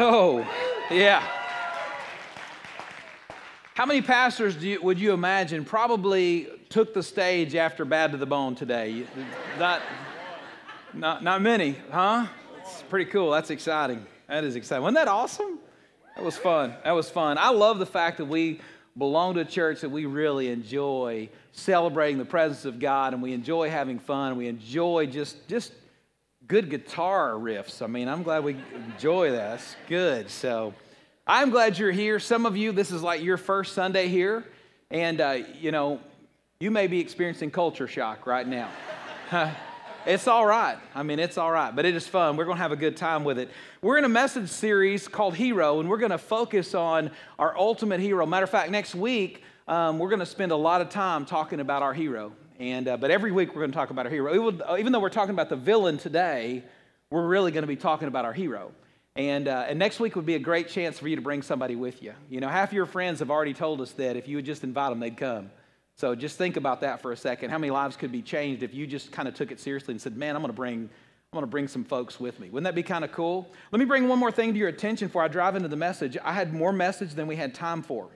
So, yeah. How many pastors do you, would you imagine probably took the stage after Bad to the Bone today? Not, not, not many, huh? It's pretty cool. That's exciting. That is exciting. Wasn't that awesome? That was fun. That was fun. I love the fact that we belong to a church that we really enjoy celebrating the presence of God and we enjoy having fun. We enjoy just, just good guitar riffs. I mean, I'm glad we enjoy that. That's good. So I'm glad you're here. Some of you, this is like your first Sunday here. And, uh, you know, you may be experiencing culture shock right now. it's all right. I mean, it's all right, but it is fun. We're going to have a good time with it. We're in a message series called Hero, and we're going to focus on our ultimate hero. Matter of fact, next week, um, we're going to spend a lot of time talking about our hero. And, uh, but every week we're going to talk about our hero. Will, even though we're talking about the villain today, we're really going to be talking about our hero. And, uh, and next week would be a great chance for you to bring somebody with you. You know, half your friends have already told us that if you would just invite them, they'd come. So just think about that for a second. How many lives could be changed if you just kind of took it seriously and said, man, I'm going to bring, I'm going to bring some folks with me. Wouldn't that be kind of cool? Let me bring one more thing to your attention before I drive into the message. I had more message than we had time for.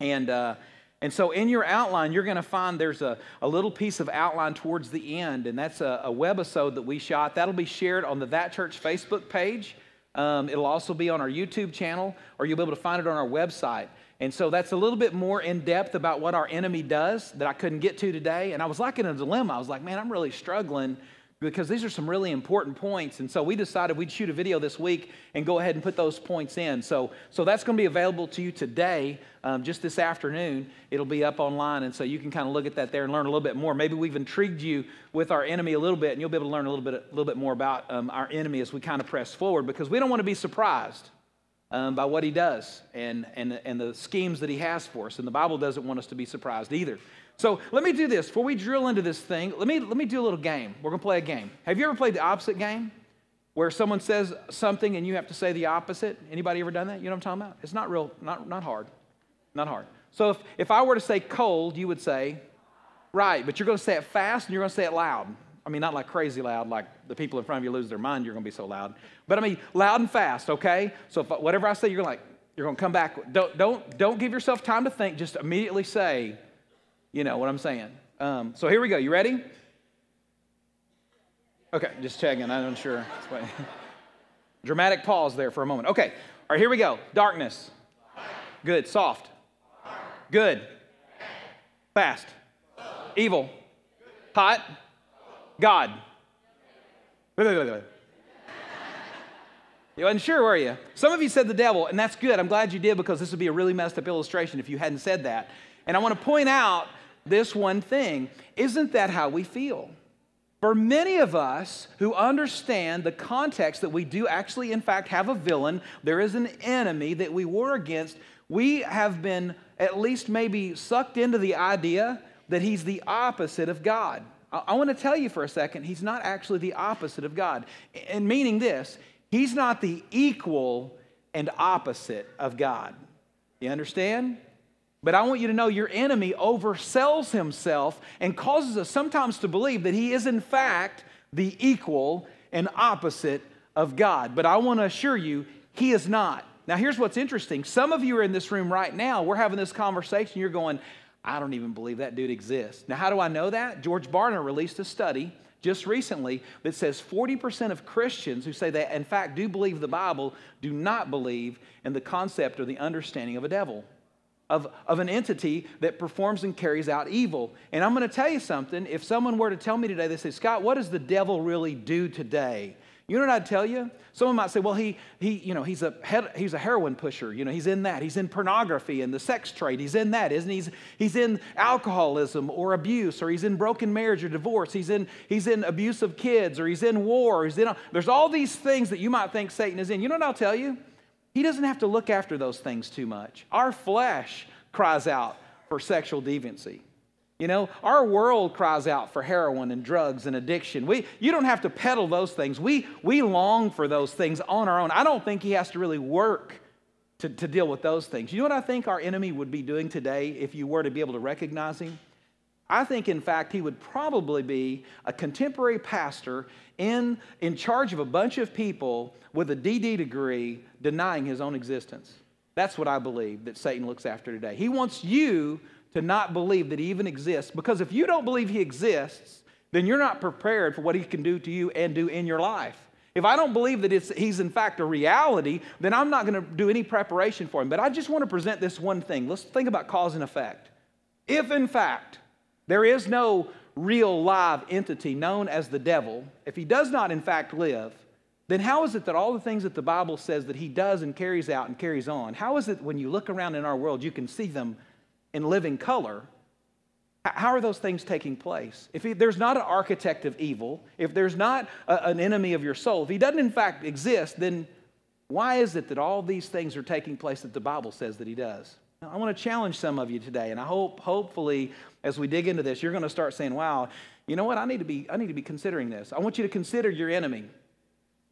And, uh, and so in your outline, you're going to find there's a, a little piece of outline towards the end, and that's a, a webisode that we shot. That'll be shared on the That Church Facebook page. Um, it'll also be on our YouTube channel, or you'll be able to find it on our website. And so that's a little bit more in depth about what our enemy does that I couldn't get to today. And I was like in a dilemma. I was like, man, I'm really struggling because these are some really important points. And so we decided we'd shoot a video this week and go ahead and put those points in. So, so that's going to be available to you today, um, just this afternoon. It'll be up online. And so you can kind of look at that there and learn a little bit more. Maybe we've intrigued you with our enemy a little bit, and you'll be able to learn a little bit, a little bit more about um, our enemy as we kind of press forward because we don't want to be surprised. Um, by what he does and, and, and the schemes that he has for us. And the Bible doesn't want us to be surprised either. So let me do this. Before we drill into this thing, let me, let me do a little game. We're going to play a game. Have you ever played the opposite game? Where someone says something and you have to say the opposite? Anybody ever done that? You know what I'm talking about? It's not real, not, not hard. Not hard. So if, if I were to say cold, you would say right, but you're going to say it fast and you're going to say it loud. I mean, not like crazy loud, like the people in front of you lose their mind, you're going to be so loud. But I mean, loud and fast, okay? So if, whatever I say, you're like, you're going to come back. Don't, don't, don't give yourself time to think. Just immediately say, you know what I'm saying. Um, so here we go. You ready? Okay, just checking. I'm not sure. Dramatic pause there for a moment. Okay, all right, here we go. Darkness. Good. Soft. Good. Fast. Evil. Hot. God. You wasn't sure, were you? Some of you said the devil, and that's good. I'm glad you did because this would be a really messed up illustration if you hadn't said that. And I want to point out this one thing. Isn't that how we feel? For many of us who understand the context that we do actually, in fact, have a villain, there is an enemy that we war against, we have been at least maybe sucked into the idea that he's the opposite of God. I, want to tell you for a second, he's not actually the opposite of God. And meaning this, he's not the equal and opposite of God. You understand? But I want you to know your enemy oversells himself and causes us sometimes to believe that he is, in fact, the equal and opposite of God. But I want to assure you, he is not. Now, here's what's interesting. Some of you are in this room right now. We're having this conversation. You're going, I don't even believe that dude exists. Now, how do I know that? George Barna released a study just recently that says 40% of Christians who say they, in fact, do believe the Bible do not believe in the concept or the understanding of a devil of, of an entity that performs and carries out evil. And I'm going to tell you something. If someone were to tell me today, they say, Scott, what does the devil really do today? You know what I'd tell you? Someone might say, well, he, he, you know, he's a, he's a heroin pusher. You know, he's in that. He's in pornography and the sex trade. He's in that, isn't he? He's, he's in alcoholism or abuse, or he's in broken marriage or divorce. He's in, he's in abuse of kids, or he's in war. he's in, there's all these things that you might think Satan is in. You know what I'll tell you? He doesn't have to look after those things too much. Our flesh cries out for sexual deviancy. You know, our world cries out for heroin and drugs and addiction. We, you don't have to peddle those things. We, we long for those things on our own. I don't think he has to really work to, to deal with those things. You know what I think our enemy would be doing today if you were to be able to recognize him? I think, in fact, he would probably be a contemporary pastor in, in charge of a bunch of people with a DD degree denying his own existence. That's what I believe that Satan looks after today. He wants you to not believe that he even exists because if you don't believe he exists, then you're not prepared for what he can do to you and do in your life. If I don't believe that he's in fact a reality, then I'm not going to do any preparation for him. But I just want to present this one thing. Let's think about cause and effect. If in fact there is no real live entity known as the devil, if he does not in fact live, then how is it that all the things that the Bible says that he does and carries out and carries on, how is it when you look around in our world, you can see them in living color? How are those things taking place? If he, there's not an architect of evil, if there's not a, an enemy of your soul, if he doesn't in fact exist, then why is it that all these things are taking place that the Bible says that he does? Now, I want to challenge some of you today, and I hope, hopefully, as we dig into this, you're going to start saying, wow, you know what? I need to be, I need to be considering this. I want you to consider your enemy.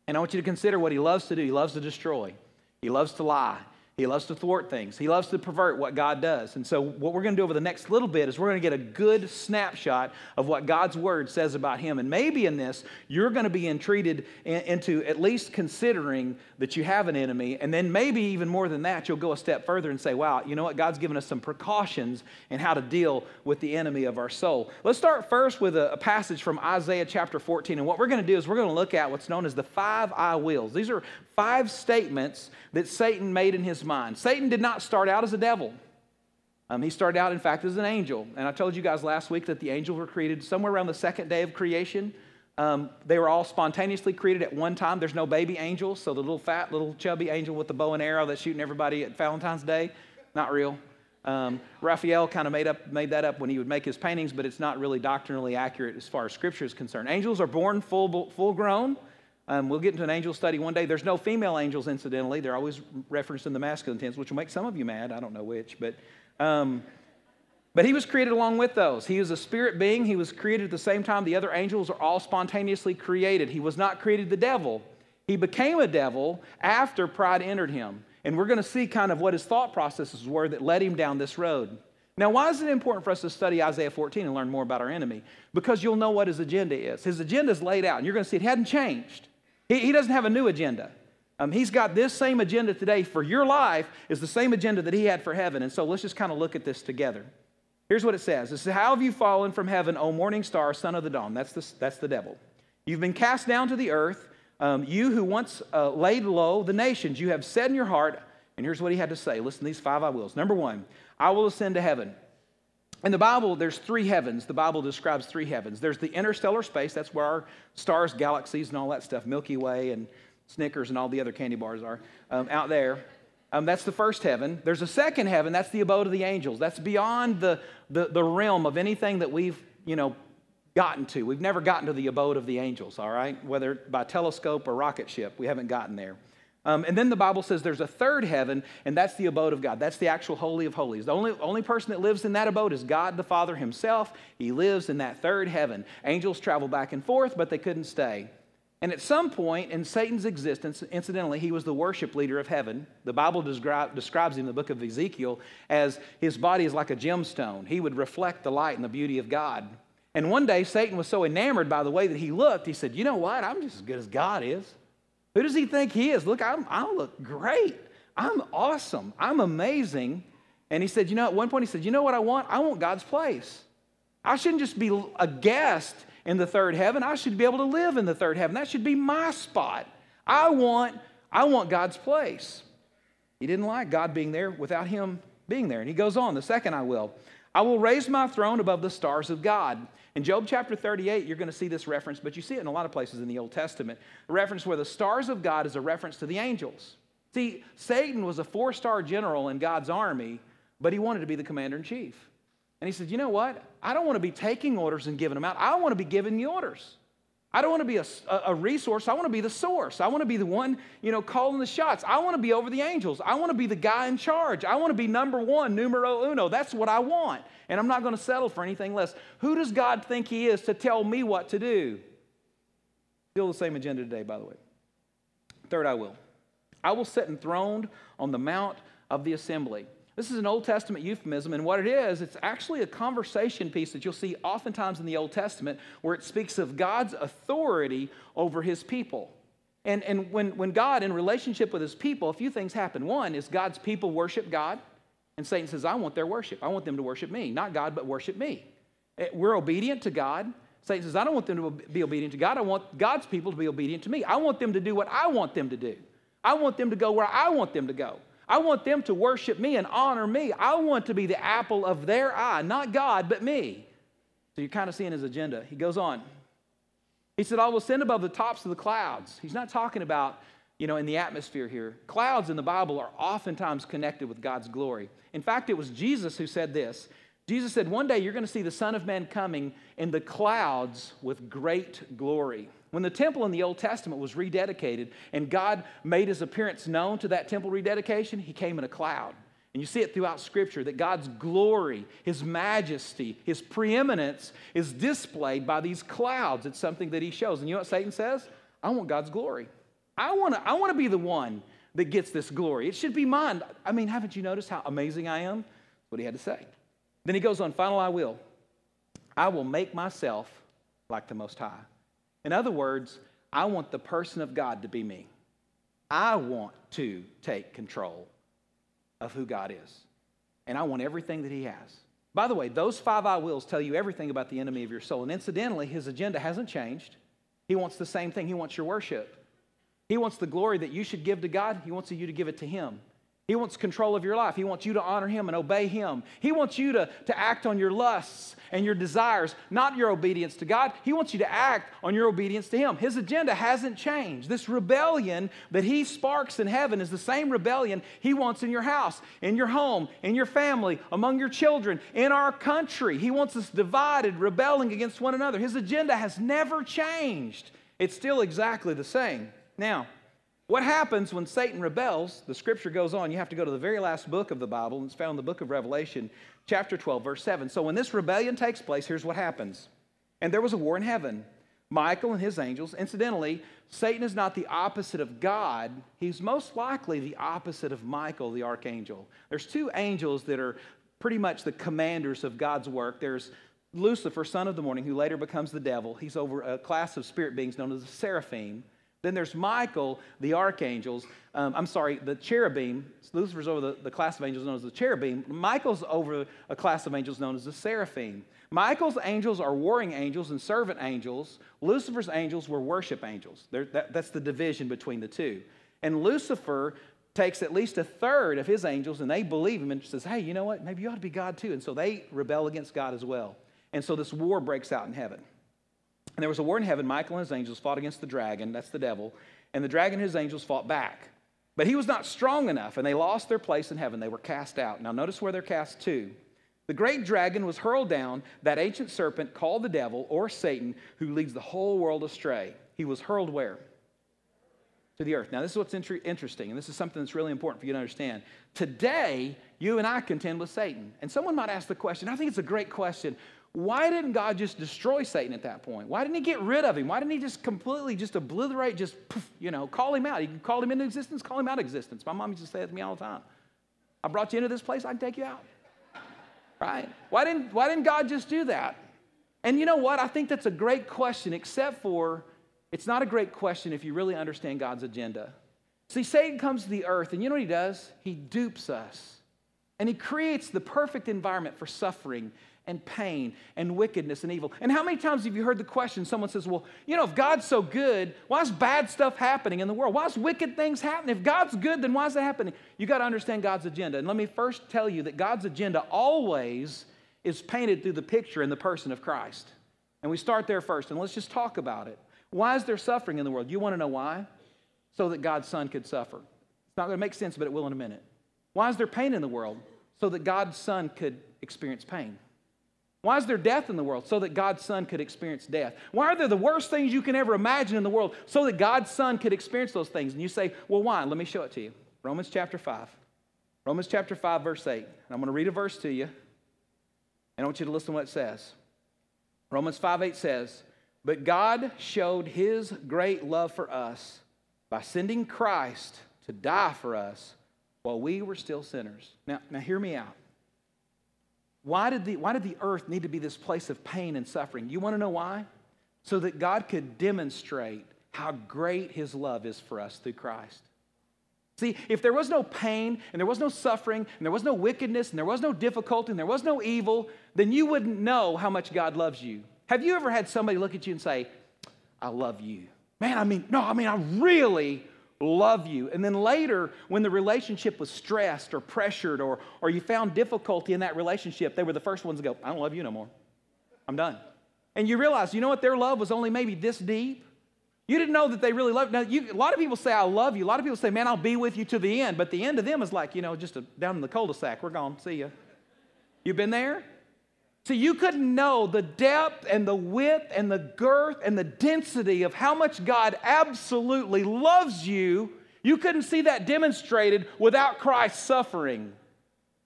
And I want you to consider what he loves to do. He loves to destroy, he loves to lie, he loves to thwart things. He loves to pervert what God does. And so, what we're going to do over the next little bit is we're going to get a good snapshot of what God's word says about him. And maybe in this, you're going to be entreated into at least considering that you have an enemy. And then, maybe even more than that, you'll go a step further and say, wow, you know what? God's given us some precautions in how to deal with the enemy of our soul. Let's start first with a, passage from Isaiah chapter 14. And what we're going to do is we're going to look at what's known as the five I wills. These are five statements that Satan made in his mind. Satan did not start out as a devil. Um, he started out, in fact, as an angel. And I told you guys last week that the angels were created somewhere around the second day of creation. Um, they were all spontaneously created at one time. There's no baby angels, so the little fat, little chubby angel with the bow and arrow that's shooting everybody at Valentine's Day, not real. Um, Raphael kind of made, up, made that up when he would make his paintings, but it's not really doctrinally accurate as far as Scripture is concerned. Angels are born full, full grown. Um, we'll get into an angel study one day. There's no female angels, incidentally. They're always referenced in the masculine tense, which will make some of you mad. I don't know which, but. Um, but he was created along with those. He was a spirit being. He was created at the same time. The other angels are all spontaneously created. He was not created the devil. He became a devil after pride entered him. And we're going to see kind of what his thought processes were that led him down this road. Now, why is it important for us to study Isaiah 14 and learn more about our enemy? Because you'll know what his agenda is. His agenda is laid out, and you're going to see it hadn't changed. He, he doesn't have a new agenda. Um, he's got this same agenda today for your life is the same agenda that he had for heaven. And so let's just kind of look at this together. Here's what it says. It says, How have you fallen from heaven, O morning star, son of the dawn? That's the, that's the devil. You've been cast down to the earth. Um, you who once uh, laid low the nations, you have said in your heart, and here's what he had to say. Listen to these five I wills. Number one, I will ascend to heaven. In the Bible, there's three heavens. The Bible describes three heavens. There's the interstellar space, that's where our stars, galaxies, and all that stuff, Milky Way and Snickers and all the other candy bars are um, out there. Um, that's the first heaven. There's a second heaven, that's the abode of the angels. That's beyond the, the, the realm of anything that we've, you know, gotten to. We've never gotten to the abode of the angels, all right? Whether by telescope or rocket ship, we haven't gotten there. Um, and then the Bible says there's a third heaven, and that's the abode of God. That's the actual Holy of Holies. The only, only person that lives in that abode is God the Father Himself. He lives in that third heaven. Angels travel back and forth, but they couldn't stay. And at some point in Satan's existence, incidentally, he was the worship leader of heaven. The Bible describe, describes him in the book of Ezekiel as his body is like a gemstone. He would reflect the light and the beauty of God. And one day, Satan was so enamored by the way that he looked, he said, You know what? I'm just as good as God is. Who does he think he is? Look, I'm, I look great. I'm awesome. I'm amazing. And he said, You know, at one point he said, You know what I want? I want God's place. I shouldn't just be a guest in the third heaven. I should be able to live in the third heaven. That should be my spot. I want, I want God's place. He didn't like God being there without him being there. And he goes on, the second I will. I will raise my throne above the stars of God. In Job chapter 38, you're going to see this reference, but you see it in a lot of places in the Old Testament. A reference where the stars of God is a reference to the angels. See, Satan was a four star general in God's army, but he wanted to be the commander in chief. And he said, You know what? I don't want to be taking orders and giving them out. I want to be giving the orders. I don't want to be a, a, resource. I want to be the source. I want to be the one, you know, calling the shots. I want to be over the angels. I want to be the guy in charge. I want to be number one, numero uno. That's what I want. And I'm not going to settle for anything less. Who does God think He is to tell me what to do? Still the same agenda today, by the way. Third, I will. I will sit enthroned on the mount of the assembly. This is an Old Testament euphemism, and what it is, it's actually a conversation piece that you'll see oftentimes in the Old Testament where it speaks of God's authority over his people. And, and when, when God, in relationship with his people, a few things happen. One is God's people worship God, and Satan says, I want their worship. I want them to worship me. Not God, but worship me. Eh, we're obedient to God. Satan says, I don't want them to be obedient to God. I want God's people to be obedient to me. I want them to do what I want them to do. I want them to go where I want them to go. I want them to worship me and honor me. I want to be the apple of their eye, not God, but me. So you're kind of seeing his agenda. He goes on. He said, I will send above the tops of the clouds. He's not talking about, you know, in the atmosphere here. Clouds in the Bible are oftentimes connected with God's glory. In fact, it was Jesus who said this. Jesus said, One day you're going to see the Son of Man coming in the clouds with great glory. When the temple in the Old Testament was rededicated and God made his appearance known to that temple rededication, he came in a cloud. And you see it throughout Scripture that God's glory, His majesty, His preeminence is displayed by these clouds. It's something that He shows. And you know what Satan says? I want God's glory. I want to I wanna be the one that gets this glory. It should be mine. I mean, haven't you noticed how amazing I am? What he had to say. Then he goes on, final I will. I will make myself like the Most High. In other words, I want the person of God to be me. I want to take control of who God is. And I want everything that He has. By the way, those five I wills tell you everything about the enemy of your soul. And incidentally, His agenda hasn't changed. He wants the same thing, He wants your worship. He wants the glory that you should give to God, He wants you to give it to Him. He wants control of your life. He wants you to honor Him and obey Him. He wants you to, to act on your lusts and your desires, not your obedience to God. He wants you to act on your obedience to Him. His agenda hasn't changed. This rebellion that He sparks in heaven is the same rebellion He wants in your house, in your home, in your family, among your children, in our country. He wants us divided, rebelling against one another. His agenda has never changed, it's still exactly the same. Now, what happens when Satan rebels? The scripture goes on. You have to go to the very last book of the Bible, and it's found in the book of Revelation, chapter 12, verse 7. So when this rebellion takes place, here's what happens. And there was a war in heaven. Michael and his angels. Incidentally, Satan is not the opposite of God. He's most likely the opposite of Michael, the archangel. There's two angels that are pretty much the commanders of God's work. There's Lucifer, son of the morning, who later becomes the devil. He's over a class of spirit beings known as the seraphim. Then there's Michael, the archangels. Um, I'm sorry, the cherubim. Lucifer's over the, the class of angels known as the cherubim. Michael's over a class of angels known as the seraphim. Michael's angels are warring angels and servant angels. Lucifer's angels were worship angels. That, that's the division between the two. And Lucifer takes at least a third of his angels and they believe him and says, hey, you know what? Maybe you ought to be God too. And so they rebel against God as well. And so this war breaks out in heaven. And there was a war in heaven. Michael and his angels fought against the dragon, that's the devil, and the dragon and his angels fought back. But he was not strong enough, and they lost their place in heaven. They were cast out. Now, notice where they're cast to. The great dragon was hurled down, that ancient serpent called the devil or Satan, who leads the whole world astray. He was hurled where? To the earth. Now, this is what's interesting, and this is something that's really important for you to understand. Today, you and I contend with Satan. And someone might ask the question, I think it's a great question why didn't God just destroy Satan at that point? Why didn't he get rid of him? Why didn't he just completely just obliterate, just, poof, you know, call him out? He called him into existence, call him out of existence. My mom used to say that to me all the time. I brought you into this place, I can take you out. Right? Why didn't, why didn't God just do that? And you know what? I think that's a great question, except for it's not a great question if you really understand God's agenda. See, Satan comes to the earth, and you know what he does? He dupes us. And he creates the perfect environment for suffering and pain and wickedness and evil. And how many times have you heard the question? Someone says, Well, you know, if God's so good, why is bad stuff happening in the world? Why is wicked things happening? If God's good, then why is that happening? You got to understand God's agenda. And let me first tell you that God's agenda always is painted through the picture in the person of Christ. And we start there first, and let's just talk about it. Why is there suffering in the world? You want to know why? So that God's Son could suffer. It's not going to make sense, but it will in a minute. Why is there pain in the world? So that God's Son could experience pain. Why is there death in the world? So that God's Son could experience death. Why are there the worst things you can ever imagine in the world? So that God's Son could experience those things. And you say, well, why? Let me show it to you. Romans chapter 5. Romans chapter 5, verse 8. And I'm going to read a verse to you. And I want you to listen to what it says. Romans 5 8 says, But God showed his great love for us by sending Christ to die for us while we were still sinners. Now, now hear me out. Why did, the, why did the earth need to be this place of pain and suffering? You want to know why? So that God could demonstrate how great his love is for us through Christ. See, if there was no pain and there was no suffering and there was no wickedness and there was no difficulty and there was no evil, then you wouldn't know how much God loves you. Have you ever had somebody look at you and say, I love you? Man, I mean, no, I mean, I really love you. And then later, when the relationship was stressed or pressured or, or you found difficulty in that relationship, they were the first ones to go, I don't love you no more. I'm done. And you realize, you know what? Their love was only maybe this deep. You didn't know that they really loved. Now, you, a lot of people say, "I love you." A lot of people say, "Man, I'll be with you to the end." But the end of them is like, you know, just a, down in the cul-de-sac. We're gone. See ya. You've been there? See, you couldn't know the depth and the width and the girth and the density of how much God absolutely loves you. You couldn't see that demonstrated without Christ's suffering.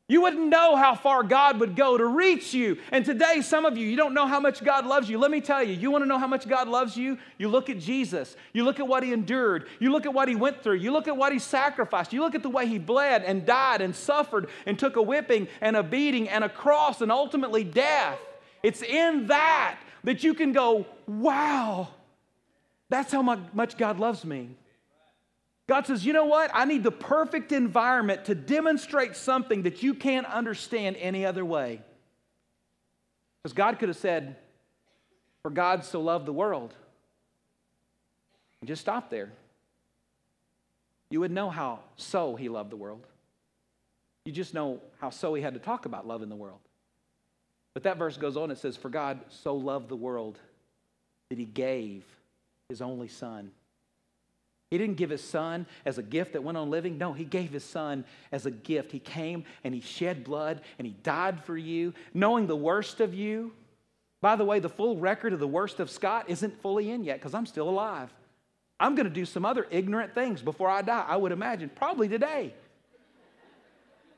You wouldn't know how far God would go to reach you. And today, some of you, you don't know how much God loves you. Let me tell you, you want to know how much God loves you? You look at Jesus. You look at what he endured. You look at what he went through. You look at what he sacrificed. You look at the way he bled and died and suffered and took a whipping and a beating and a cross and ultimately death. It's in that that you can go, wow, that's how much God loves me. God says, you know what? I need the perfect environment to demonstrate something that you can't understand any other way. Because God could have said, For God so loved the world. And just stop there. You would know how so he loved the world. You just know how so he had to talk about loving the world. But that verse goes on, it says, For God so loved the world that he gave his only son he didn't give his son as a gift that went on living. No, he gave his son as a gift. He came and he shed blood and he died for you, knowing the worst of you. By the way, the full record of the worst of Scott isn't fully in yet because I'm still alive. I'm going to do some other ignorant things before I die, I would imagine, probably today.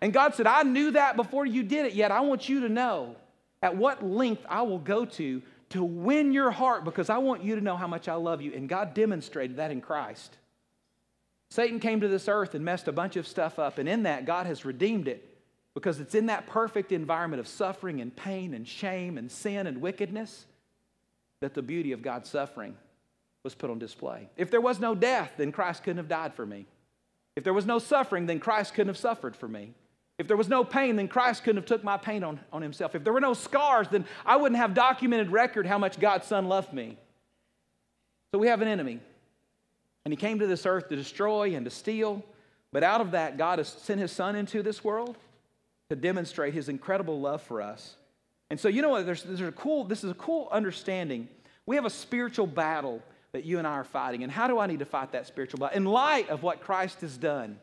And God said, I knew that before you did it, yet I want you to know at what length I will go to to win your heart because I want you to know how much I love you. And God demonstrated that in Christ. Satan came to this earth and messed a bunch of stuff up, and in that, God has redeemed it because it's in that perfect environment of suffering and pain and shame and sin and wickedness that the beauty of God's suffering was put on display. If there was no death, then Christ couldn't have died for me. If there was no suffering, then Christ couldn't have suffered for me. If there was no pain, then Christ couldn't have took my pain on, on himself. If there were no scars, then I wouldn't have documented record how much God's Son loved me. So we have an enemy. And he came to this earth to destroy and to steal. But out of that, God has sent his Son into this world to demonstrate his incredible love for us. And so, you know what? There's, there's a cool, this is a cool understanding. We have a spiritual battle that you and I are fighting. And how do I need to fight that spiritual battle? In light of what Christ has done,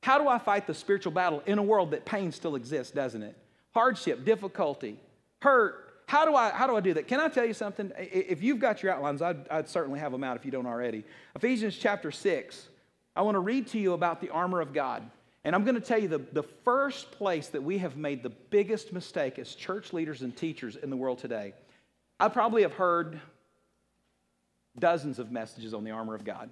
how do I fight the spiritual battle in a world that pain still exists, doesn't it? Hardship, difficulty, hurt. How do I, how do, I do that? Can I tell you something? If you've got your outlines, I'd, I'd certainly have them out if you don't already. Ephesians chapter 6, I want to read to you about the armor of God. And I'm going to tell you the, the first place that we have made the biggest mistake as church leaders and teachers in the world today. I probably have heard dozens of messages on the armor of God.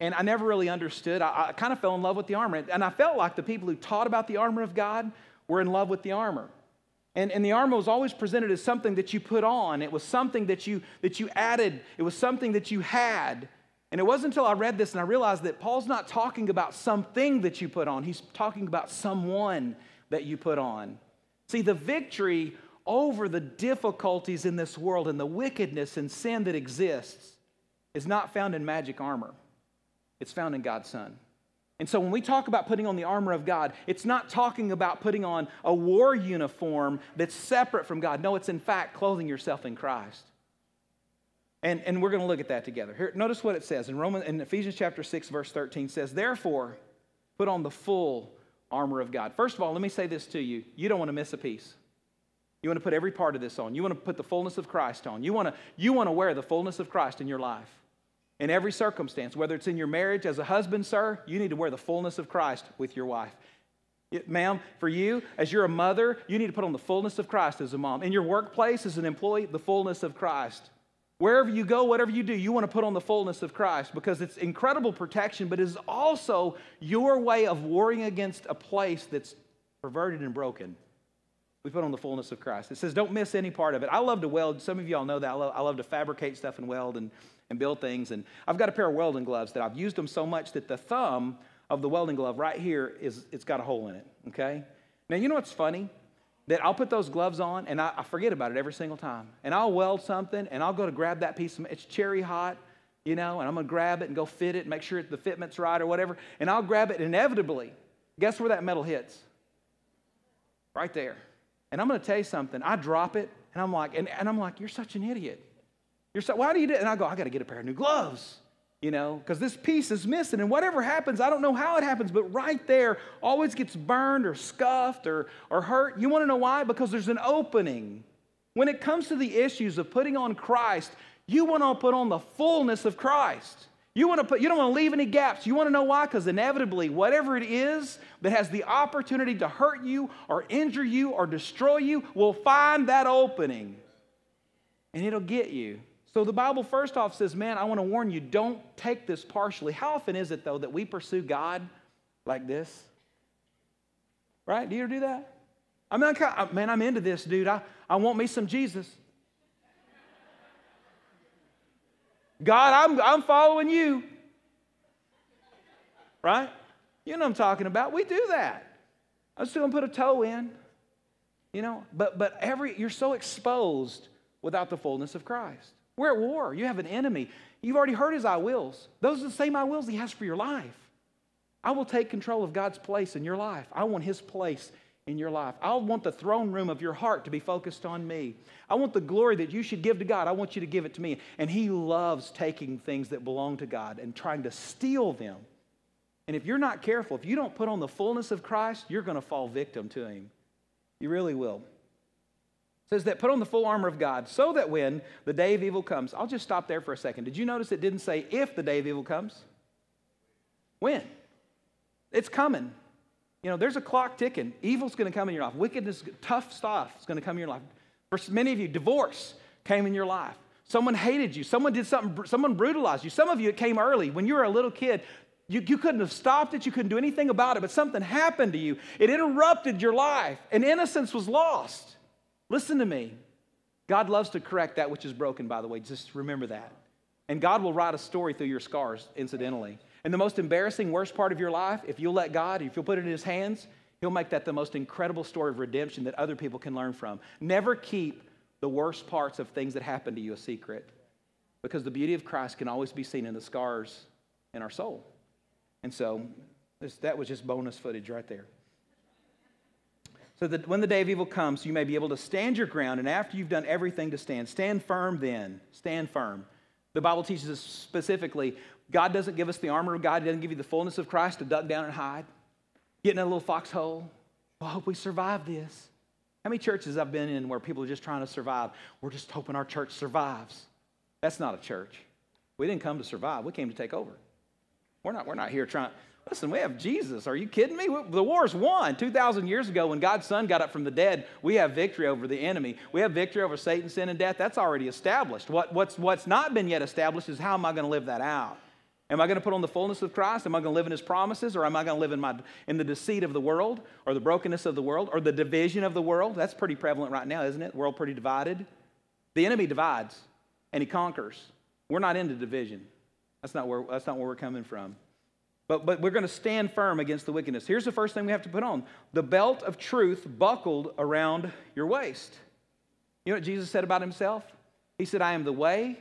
And I never really understood. I, I kind of fell in love with the armor. And I felt like the people who taught about the armor of God were in love with the armor. And, and the armor was always presented as something that you put on. It was something that you, that you added. It was something that you had. And it wasn't until I read this and I realized that Paul's not talking about something that you put on. He's talking about someone that you put on. See, the victory over the difficulties in this world and the wickedness and sin that exists is not found in magic armor. It's found in God's Son. And so when we talk about putting on the armor of God, it's not talking about putting on a war uniform that's separate from God. No, it's in fact clothing yourself in Christ. And, and we're going to look at that together. Here, notice what it says in Roman in Ephesians chapter 6, verse 13 says, Therefore, put on the full armor of God. First of all, let me say this to you. You don't want to miss a piece. You want to put every part of this on. You want to put the fullness of Christ on. You want to, you want to wear the fullness of Christ in your life in every circumstance, whether it's in your marriage as a husband, sir, you need to wear the fullness of Christ with your wife. Ma'am, for you, as you're a mother, you need to put on the fullness of Christ as a mom. In your workplace, as an employee, the fullness of Christ. Wherever you go, whatever you do, you want to put on the fullness of Christ because it's incredible protection, but it is also your way of warring against a place that's perverted and broken. We put on the fullness of Christ. It says, don't miss any part of it. I love to weld. Some of y'all know that. I love, I love to fabricate stuff and weld and, and build things. And I've got a pair of welding gloves that I've used them so much that the thumb of the welding glove right here is it's got a hole in it. Okay? Now you know what's funny? that I'll put those gloves on and I, I, forget about it every single time. And I'll weld something and I'll go to grab that piece of it's cherry hot, you know, and I'm gonna grab it and go fit it and make sure the fitment's right or whatever. And I'll grab it inevitably, guess where that metal hits? Right there. And I'm gonna tell you something. I drop it and I'm like, and, and I'm like, you're such an idiot. You're why do you do it? And I go, I gotta get a pair of new gloves you know, because this piece is missing. And whatever happens, I don't know how it happens, but right there always gets burned or scuffed or, or hurt. You want to know why? Because there's an opening. When it comes to the issues of putting on Christ, you want to put on the fullness of Christ. You want to put, you don't want to leave any gaps. You want to know why? Because inevitably, whatever it is that has the opportunity to hurt you or injure you or destroy you will find that opening. And it'll get you. So the Bible first off says, man, I want to warn you, don't take this partially. How often is it, though, that we pursue God like this? Right? Do you ever do that? I mean, I, man, I'm into this, dude. I, I want me some Jesus. God, I'm, I'm following you. Right? You know what I'm talking about. We do that. I'm still gonna put a toe in. You know, but but every you're so exposed without the fullness of Christ. We're at war. You have an enemy. You've already heard his I wills. Those are the same I wills he has for your life. I will take control of God's place in your life. I want his place in your life. I want the throne room of your heart to be focused on me. I want the glory that you should give to God. I want you to give it to me. And he loves taking things that belong to God and trying to steal them. And if you're not careful, if you don't put on the fullness of Christ, you're going to fall victim to him. You really will says that put on the full armor of God so that when the day of evil comes, I'll just stop there for a second. Did you notice it didn't say if the day of evil comes? When? It's coming. You know, there's a clock ticking. Evil's going to come in your life. Wickedness, tough stuff is going to come in your life. For many of you, divorce came in your life. Someone hated you. Someone did something, someone brutalized you. Some of you, it came early. When you were a little kid, you, you couldn't have stopped it. You couldn't do anything about it, but something happened to you. It interrupted your life, and innocence was lost. Listen to me. God loves to correct that which is broken, by the way. Just remember that. And God will write a story through your scars, incidentally. And the most embarrassing, worst part of your life, if you'll let God, if you'll put it in His hands, He'll make that the most incredible story of redemption that other people can learn from. Never keep the worst parts of things that happen to you a secret because the beauty of Christ can always be seen in the scars in our soul. And so that was just bonus footage right there so that when the day of evil comes, you may be able to stand your ground. And after you've done everything to stand, stand firm then. Stand firm. The Bible teaches us specifically God doesn't give us the armor of God, He doesn't give you the fullness of Christ to duck down and hide, get in a little foxhole. Well, I hope we survive this. How many churches I've been in where people are just trying to survive? We're just hoping our church survives. That's not a church. We didn't come to survive, we came to take over. We're not, we're not here trying. Listen, we have Jesus. Are you kidding me? The war's won. 2,000 years ago, when God's Son got up from the dead, we have victory over the enemy. We have victory over Satan, sin, and death. That's already established. What, what's, what's not been yet established is how am I going to live that out? Am I going to put on the fullness of Christ? Am I going to live in his promises? Or am I going to live in, my, in the deceit of the world, or the brokenness of the world, or the division of the world? That's pretty prevalent right now, isn't it? The world pretty divided. The enemy divides, and he conquers. We're not into division. That's not where, that's not where we're coming from. But, but we're going to stand firm against the wickedness. Here's the first thing we have to put on the belt of truth buckled around your waist. You know what Jesus said about himself? He said, I am the way,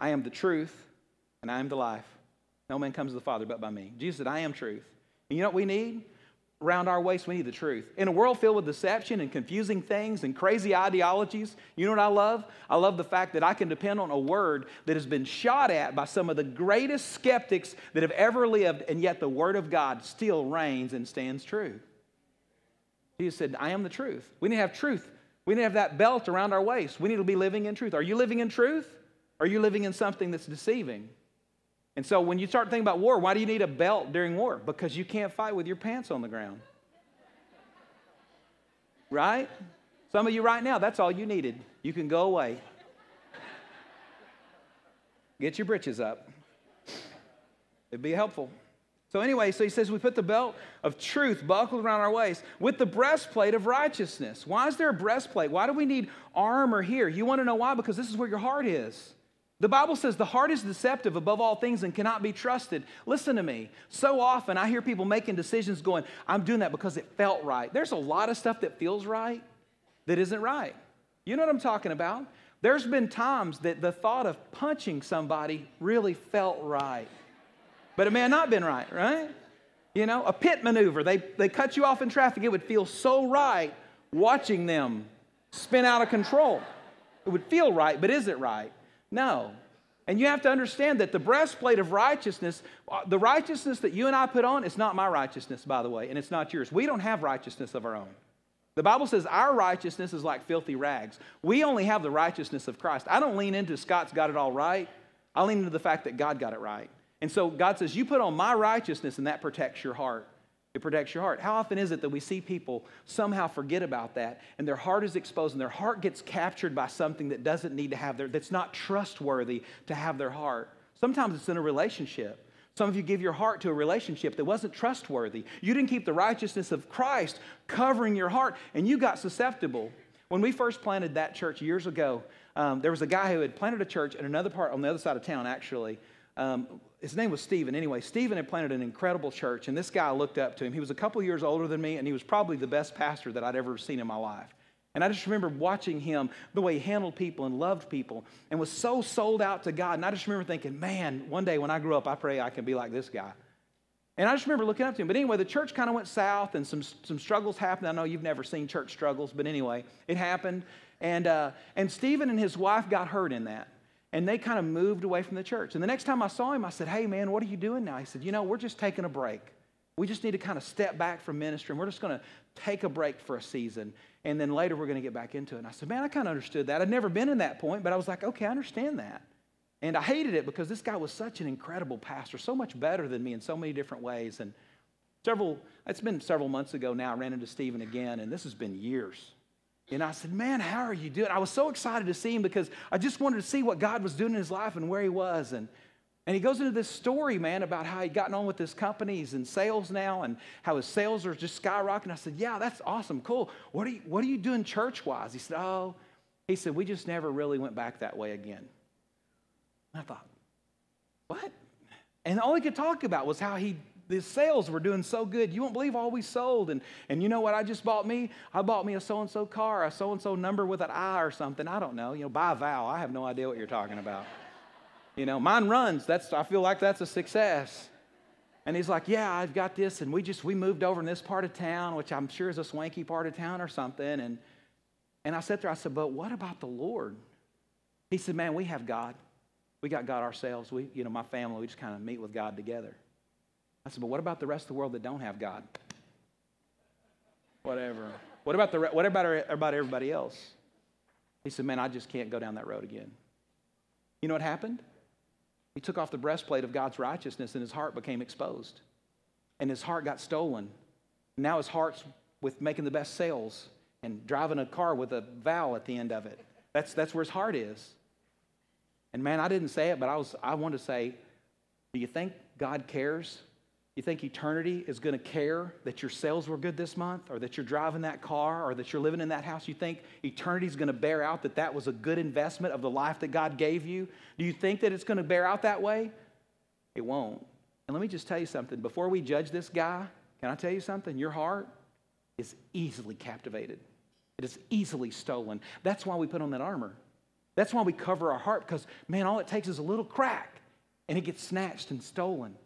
I am the truth, and I am the life. No man comes to the Father but by me. Jesus said, I am truth. And you know what we need? Around our waist, we need the truth. In a world filled with deception and confusing things and crazy ideologies, you know what I love? I love the fact that I can depend on a word that has been shot at by some of the greatest skeptics that have ever lived, and yet the word of God still reigns and stands true. Jesus said, I am the truth. We need to have truth. We need to have that belt around our waist. We need to be living in truth. Are you living in truth? Are you living in something that's deceiving? And so when you start thinking about war, why do you need a belt during war? Because you can't fight with your pants on the ground. Right? Some of you right now, that's all you needed. You can go away. Get your britches up. It'd be helpful. So, anyway, so he says we put the belt of truth buckled around our waist with the breastplate of righteousness. Why is there a breastplate? Why do we need armor here? You want to know why? Because this is where your heart is. The Bible says the heart is deceptive above all things and cannot be trusted. Listen to me. So often I hear people making decisions going, I'm doing that because it felt right. There's a lot of stuff that feels right that isn't right. You know what I'm talking about? There's been times that the thought of punching somebody really felt right but it may have not been right, right? You know, a pit maneuver, they, they cut you off in traffic, it would feel so right watching them spin out of control. It would feel right, but is it right? No. And you have to understand that the breastplate of righteousness, uh, the righteousness that you and I put on, is not my righteousness, by the way, and it's not yours. We don't have righteousness of our own. The Bible says our righteousness is like filthy rags. We only have the righteousness of Christ. I don't lean into Scott's got it all right. I lean into the fact that God got it right. And so God says, You put on my righteousness, and that protects your heart. It protects your heart. How often is it that we see people somehow forget about that and their heart is exposed and their heart gets captured by something that doesn't need to have their, that's not trustworthy to have their heart? Sometimes it's in a relationship. Some of you give your heart to a relationship that wasn't trustworthy. You didn't keep the righteousness of Christ covering your heart and you got susceptible. When we first planted that church years ago, um, there was a guy who had planted a church in another part on the other side of town, actually. Um, his name was Stephen. Anyway, Stephen had planted an incredible church, and this guy looked up to him. He was a couple years older than me, and he was probably the best pastor that I'd ever seen in my life. And I just remember watching him, the way he handled people and loved people, and was so sold out to God. And I just remember thinking, man, one day when I grow up, I pray I can be like this guy. And I just remember looking up to him. But anyway, the church kind of went south, and some, some struggles happened. I know you've never seen church struggles, but anyway, it happened. And, uh, and Stephen and his wife got hurt in that and they kind of moved away from the church. And the next time I saw him, I said, Hey, man, what are you doing now? He said, You know, we're just taking a break. We just need to kind of step back from ministry, and we're just going to take a break for a season. And then later we're going to get back into it. And I said, Man, I kind of understood that. I'd never been in that point, but I was like, Okay, I understand that. And I hated it because this guy was such an incredible pastor, so much better than me in so many different ways. And several, it's been several months ago now, I ran into Stephen again, and this has been years. And I said, Man, how are you doing? I was so excited to see him because I just wanted to see what God was doing in his life and where he was. And, and he goes into this story, man, about how he'd gotten on with his company. He's in sales now and how his sales are just skyrocketing. I said, Yeah, that's awesome, cool. What are you, what are you doing church wise? He said, Oh, he said, We just never really went back that way again. And I thought, What? And all he could talk about was how he the sales were doing so good. You won't believe all we sold. And, and you know what I just bought me? I bought me a so and so car, a so and so number with an I or something. I don't know. You know, buy vow. I have no idea what you're talking about. You know, mine runs. That's, I feel like that's a success. And he's like, Yeah, I've got this. And we just, we moved over in this part of town, which I'm sure is a swanky part of town or something. And, and I sat there, I said, But what about the Lord? He said, Man, we have God. We got God ourselves. We, you know, my family, we just kind of meet with God together. I said, but what about the rest of the world that don't have God? Whatever. What about, the, what about, about everybody else? He said, man, I just can't go down that road again. You know what happened? He took off the breastplate of God's righteousness and his heart became exposed. And his heart got stolen. Now his heart's with making the best sales and driving a car with a vow at the end of it. That's, that's where his heart is. And man, I didn't say it, but I, was, I wanted to say, do you think God cares you think eternity is going to care that your sales were good this month or that you're driving that car or that you're living in that house? You think eternity is going to bear out that that was a good investment of the life that God gave you? Do you think that it's going to bear out that way? It won't. And let me just tell you something. Before we judge this guy, can I tell you something? Your heart is easily captivated, it is easily stolen. That's why we put on that armor. That's why we cover our heart because, man, all it takes is a little crack and it gets snatched and stolen.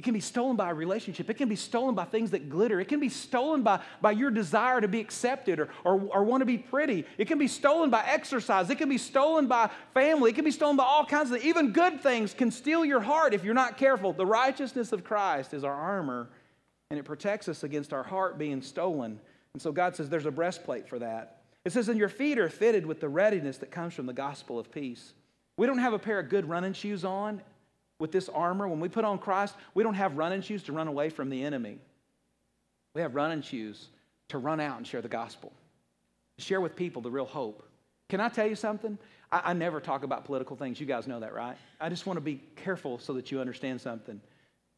It can be stolen by a relationship. It can be stolen by things that glitter. It can be stolen by, by your desire to be accepted or, or, or want to be pretty. It can be stolen by exercise. It can be stolen by family. It can be stolen by all kinds of even good things can steal your heart if you're not careful. The righteousness of Christ is our armor, and it protects us against our heart being stolen. And so God says there's a breastplate for that. It says, and your feet are fitted with the readiness that comes from the gospel of peace. We don't have a pair of good running shoes on with this armor, when we put on Christ, we don't have running shoes to run away from the enemy. We have running shoes to run out and share the gospel, share with people the real hope, Can I tell you something? I, I never talk about political things. You guys know that, right? I just want to be careful so that you understand something.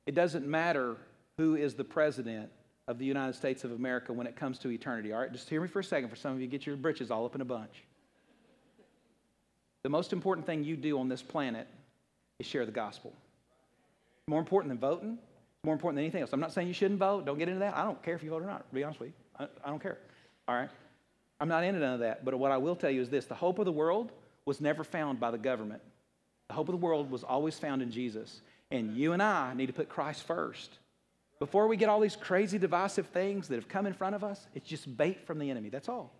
It doesn't matter who is the president of the United States of America when it comes to eternity. All right, just hear me for a second. For some of you, get your britches all up in a bunch. The most important thing you do on this planet is share the gospel. More important than voting, it's more important than anything else. I'm not saying you shouldn't vote. Don't get into that. I don't care if you vote or not, to be honest with you. I, I don't care. All right? I'm not into none of that. But what I will tell you is this the hope of the world was never found by the government. The hope of the world was always found in Jesus. And you and I need to put Christ first. Before we get all these crazy divisive things that have come in front of us, it's just bait from the enemy. That's all.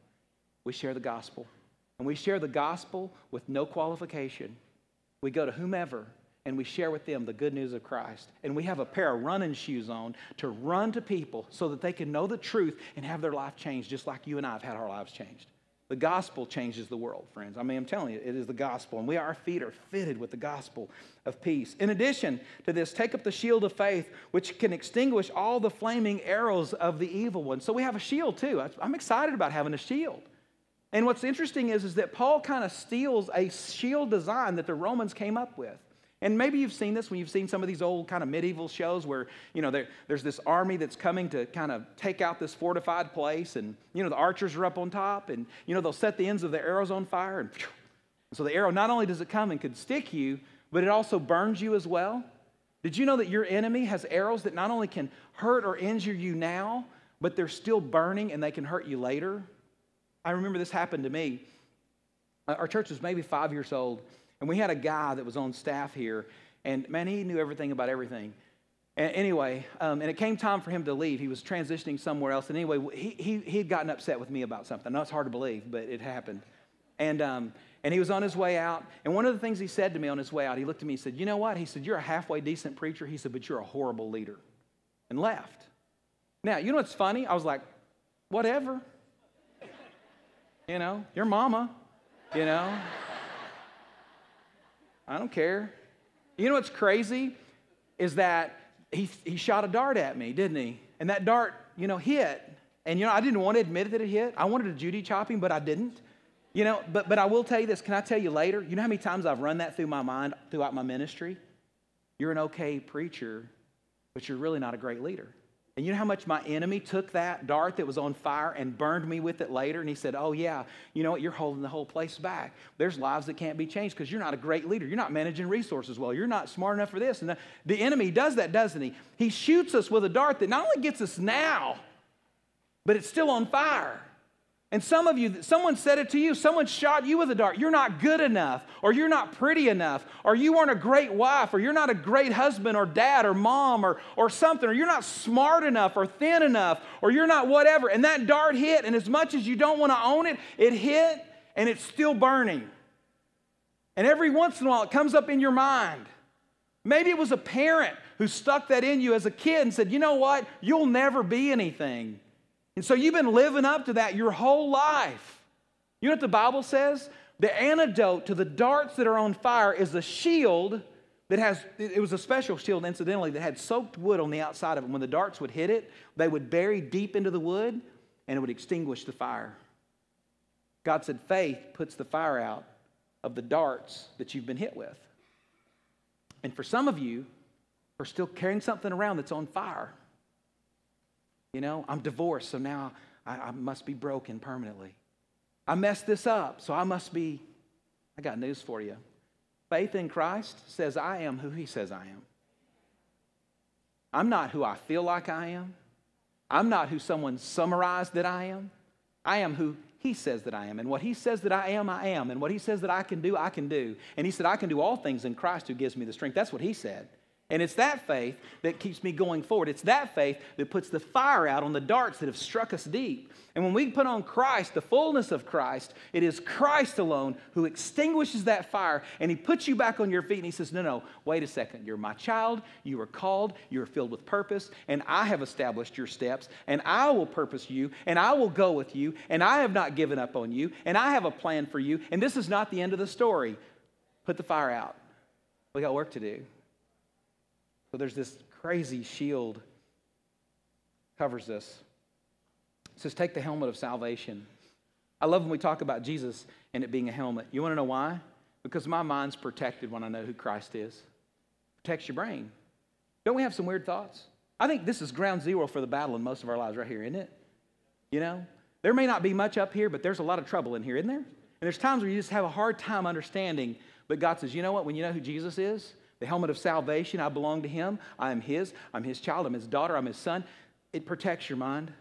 We share the gospel. And we share the gospel with no qualification. We go to whomever and we share with them the good news of Christ. And we have a pair of running shoes on to run to people so that they can know the truth and have their life changed, just like you and I have had our lives changed. The gospel changes the world, friends. I mean, I'm telling you, it is the gospel. And we, our feet are fitted with the gospel of peace. In addition to this, take up the shield of faith, which can extinguish all the flaming arrows of the evil one. So we have a shield too. I'm excited about having a shield. And what's interesting is, is that Paul kind of steals a shield design that the Romans came up with. And maybe you've seen this when you've seen some of these old kind of medieval shows where, you know, there, there's this army that's coming to kind of take out this fortified place. And, you know, the archers are up on top and, you know, they'll set the ends of the arrows on fire. And so the arrow, not only does it come and could stick you, but it also burns you as well. Did you know that your enemy has arrows that not only can hurt or injure you now, but they're still burning and they can hurt you later? I remember this happened to me. Our church was maybe five years old and we had a guy that was on staff here, and man, he knew everything about everything. And anyway, um, and it came time for him to leave. He was transitioning somewhere else. And anyway, he, he, he had gotten upset with me about something. I know it's hard to believe, but it happened. And, um, and he was on his way out. And one of the things he said to me on his way out, he looked at me and said, You know what? He said, You're a halfway decent preacher. He said, But you're a horrible leader. And left. Now, you know what's funny? I was like, Whatever. You know, your mama, you know. I don't care. You know what's crazy? Is that he, he shot a dart at me, didn't he? And that dart, you know, hit. And, you know, I didn't want to admit that it hit. I wanted to Judy chopping, but I didn't. You know, but, but I will tell you this. Can I tell you later? You know how many times I've run that through my mind throughout my ministry? You're an okay preacher, but you're really not a great leader. And you know how much my enemy took that dart that was on fire and burned me with it later? And he said, Oh, yeah, you know what? You're holding the whole place back. There's lives that can't be changed because you're not a great leader. You're not managing resources well. You're not smart enough for this. And the, enemy does that, doesn't he? He shoots us with a dart that not only gets us now, but it's still on fire. And some of you, someone said it to you, someone shot you with a dart. You're not good enough, or you're not pretty enough, or you aren't a great wife, or you're not a great husband, or dad, or mom, or, or something, or you're not smart enough, or thin enough, or you're not whatever. And that dart hit, and as much as you don't want to own it, it hit, and it's still burning. And every once in a while, it comes up in your mind. Maybe it was a parent who stuck that in you as a kid and said, you know what? You'll never be anything. And so you've been living up to that your whole life. You know what the Bible says? The antidote to the darts that are on fire is a shield that has, it was a special shield, incidentally, that had soaked wood on the outside of it. When the darts would hit it, they would bury deep into the wood and it would extinguish the fire. God said, faith puts the fire out of the darts that you've been hit with. And for some of you are still carrying something around that's on fire. You know, I'm divorced, so now I, I must be broken permanently. I messed this up, so I must be. I got news for you. Faith in Christ says, I am who He says I am. I'm not who I feel like I am. I'm not who someone summarized that I am. I am who He says that I am. And what He says that I am, I am. And what He says that I can do, I can do. And He said, I can do all things in Christ who gives me the strength. That's what He said. And it's that faith that keeps me going forward. It's that faith that puts the fire out on the darts that have struck us deep. And when we put on Christ, the fullness of Christ, it is Christ alone who extinguishes that fire and he puts you back on your feet and he says, No, no, wait a second. You're my child. You are called. You are filled with purpose. And I have established your steps. And I will purpose you. And I will go with you. And I have not given up on you. And I have a plan for you. And this is not the end of the story. Put the fire out. We got work to do. So there's this crazy shield covers this. It says, take the helmet of salvation. I love when we talk about Jesus and it being a helmet. You want to know why? Because my mind's protected when I know who Christ is. Protects your brain. Don't we have some weird thoughts? I think this is ground zero for the battle in most of our lives right here, isn't it? You know? There may not be much up here, but there's a lot of trouble in here, isn't there? And there's times where you just have a hard time understanding, but God says, you know what? When you know who Jesus is, the helmet of salvation, I belong to Him, I am His, I'm His child, I'm His daughter, I'm His son, it protects your mind.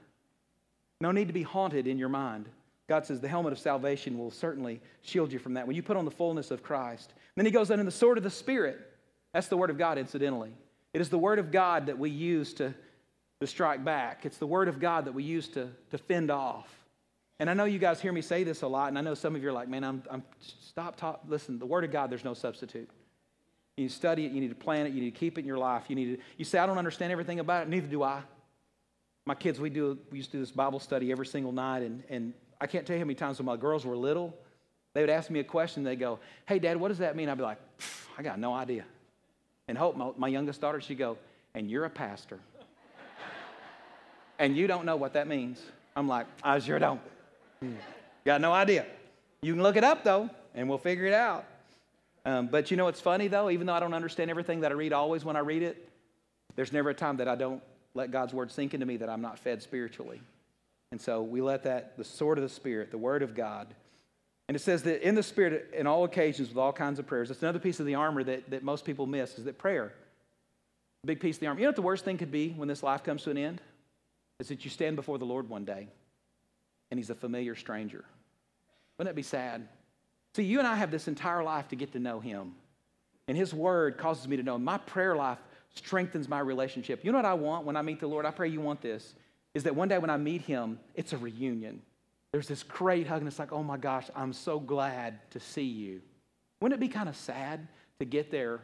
No need to be haunted in your mind. God says the helmet of salvation will certainly shield you from that. When you put on the fullness of Christ. then he goes on in the sword of the Spirit. That's the word of God, incidentally. It is the word of God that we use to, to strike back. It's the word of God that we use to, to fend off. And I know you guys hear me say this a lot, and I know some of you are like, man, I'm, I'm stop talk. Listen, the word of God, there's no substitute. You need to study it, you need to plan it, you need to keep it in your life. You need to, you say, I don't understand everything about it, neither do I. My kids, we do we used to do this Bible study every single night, and, and I can't tell you how many times when my girls were little, they would ask me a question, they go, Hey dad, what does that mean? I'd be like, I got no idea. And Hope, my, my youngest daughter, she'd go, and you're a pastor. and you don't know what that means. I'm like, I sure don't. Hmm. Got no idea. You can look it up though, and we'll figure it out. Um, but you know what's funny though? Even though I don't understand everything that I read always when I read it, there's never a time that I don't let God's word sink into me that I'm not fed spiritually. And so we let that, the sword of the Spirit, the word of God, and it says that in the Spirit, in all occasions, with all kinds of prayers. That's another piece of the armor that, that most people miss is that prayer, big piece of the armor. You know what the worst thing could be when this life comes to an end? Is that you stand before the Lord one day and he's a familiar stranger. Wouldn't that be sad? See, you and I have this entire life to get to know him. And his word causes me to know him. My prayer life strengthens my relationship. You know what I want when I meet the Lord? I pray you want this. Is that one day when I meet him, it's a reunion. There's this great hug, and it's like, oh my gosh, I'm so glad to see you. Wouldn't it be kind of sad to get there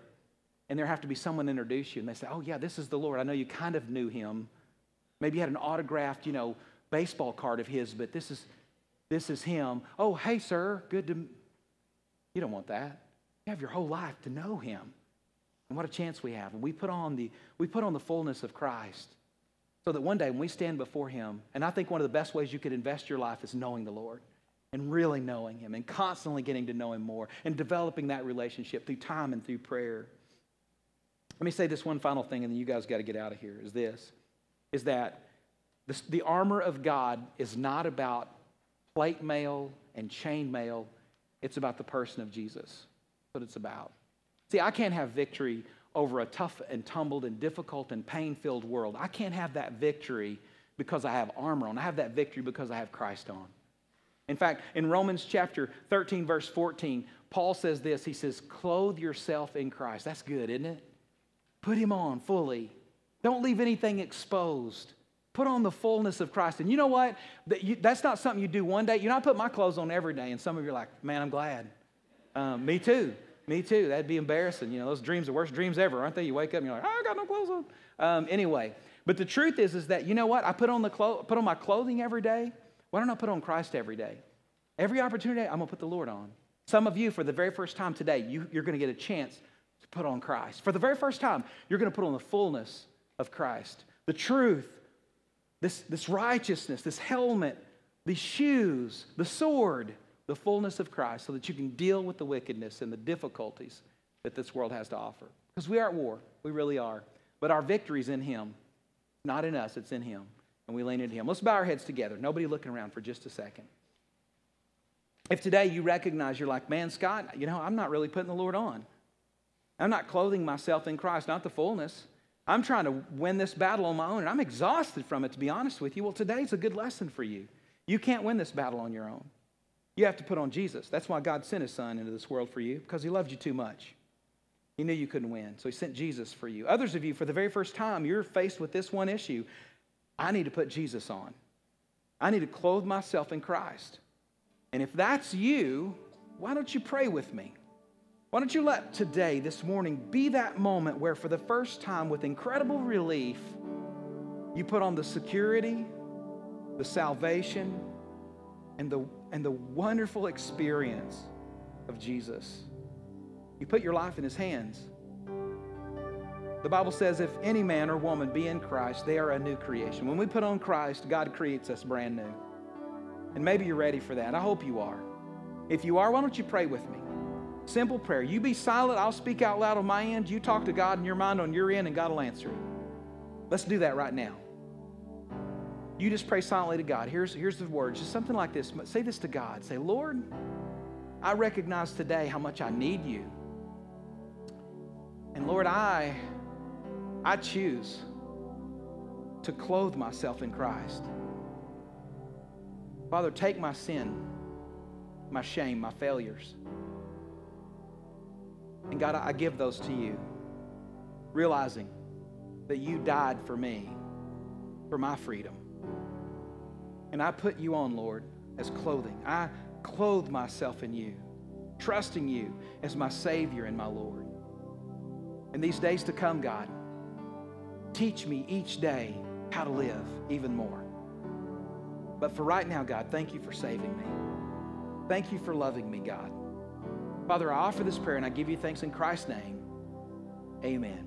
and there have to be someone introduce you and they say, oh yeah, this is the Lord. I know you kind of knew him. Maybe you had an autographed, you know, baseball card of his, but this is this is him. Oh, hey, sir, good to. You don't want that. You have your whole life to know him. And what a chance we have. And we put on the, we put on the fullness of Christ so that one day when we stand before him, and I think one of the best ways you could invest your life is knowing the Lord and really knowing him and constantly getting to know him more and developing that relationship through time and through prayer. Let me say this one final thing, and then you guys got to get out of here. Is this, is that this, the armor of God is not about plate mail and chain mail. It's about the person of Jesus. That's what it's about. See, I can't have victory over a tough and tumbled and difficult and pain filled world. I can't have that victory because I have armor on. I have that victory because I have Christ on. In fact, in Romans chapter 13, verse 14, Paul says this He says, Clothe yourself in Christ. That's good, isn't it? Put him on fully. Don't leave anything exposed. Put on the fullness of Christ. And you know what? That's not something you do one day. You know, I put my clothes on every day, and some of you are like, man, I'm glad. Um, me too. Me too. That'd be embarrassing. You know, those dreams are the worst dreams ever, aren't they? You wake up and you're like, oh, I got no clothes on. Um, anyway, but the truth is, is that you know what? I put on the clo- put on my clothing every day. Why don't I put on Christ every day? Every opportunity, I'm gonna put the Lord on. Some of you, for the very first time today, you, you're gonna get a chance to put on Christ. For the very first time, you're gonna put on the fullness of Christ, the truth, this, this righteousness, this helmet, these shoes, the sword the fullness of Christ so that you can deal with the wickedness and the difficulties that this world has to offer. Because we are at war, we really are. But our victory is in Him, not in us, it's in Him. And we lean into Him. Let's bow our heads together. Nobody looking around for just a second. If today you recognize you're like, man, Scott, you know, I'm not really putting the Lord on. I'm not clothing myself in Christ, not the fullness. I'm trying to win this battle on my own, and I'm exhausted from it, to be honest with you. Well, today's a good lesson for you. You can't win this battle on your own. You have to put on Jesus. That's why God sent his son into this world for you, because he loved you too much. He knew you couldn't win, so he sent Jesus for you. Others of you, for the very first time, you're faced with this one issue. I need to put Jesus on. I need to clothe myself in Christ. And if that's you, why don't you pray with me? Why don't you let today, this morning, be that moment where, for the first time, with incredible relief, you put on the security, the salvation, and the and the wonderful experience of Jesus. You put your life in his hands. The Bible says, if any man or woman be in Christ, they are a new creation. When we put on Christ, God creates us brand new. And maybe you're ready for that. I hope you are. If you are, why don't you pray with me? Simple prayer. You be silent, I'll speak out loud on my end. You talk to God in your mind on your end, and God will answer it. Let's do that right now. You just pray silently to God. Here's, here's the words, just something like this. Say this to God. Say, Lord, I recognize today how much I need you. And Lord, I, I choose to clothe myself in Christ. Father, take my sin, my shame, my failures. And God, I give those to you, realizing that you died for me, for my freedom. And I put you on, Lord, as clothing. I clothe myself in you, trusting you as my Savior and my Lord. In these days to come, God, teach me each day how to live even more. But for right now, God, thank you for saving me. Thank you for loving me, God. Father, I offer this prayer and I give you thanks in Christ's name. Amen.